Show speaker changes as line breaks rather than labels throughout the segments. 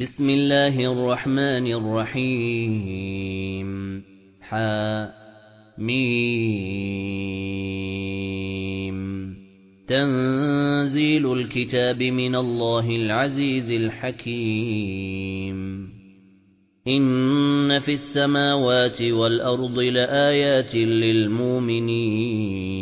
بسم الله الرحمن الرحيم. حا ميم تنزيل الكتاب من الله العزيز الحكيم. إن في السماوات والأرض لآيات للمؤمنين.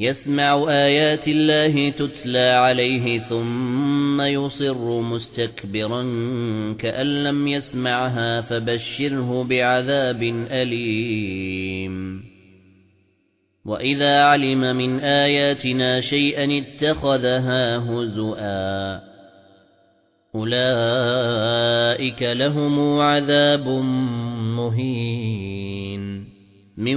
يسمع آيات الله تتلى عليه ثم يصر مستكبرا كأن لم يسمعها فبشره بعذاب أليم. وإذا علم من آياتنا شيئا اتخذها هزؤا. أولئك لهم عذاب مهين. من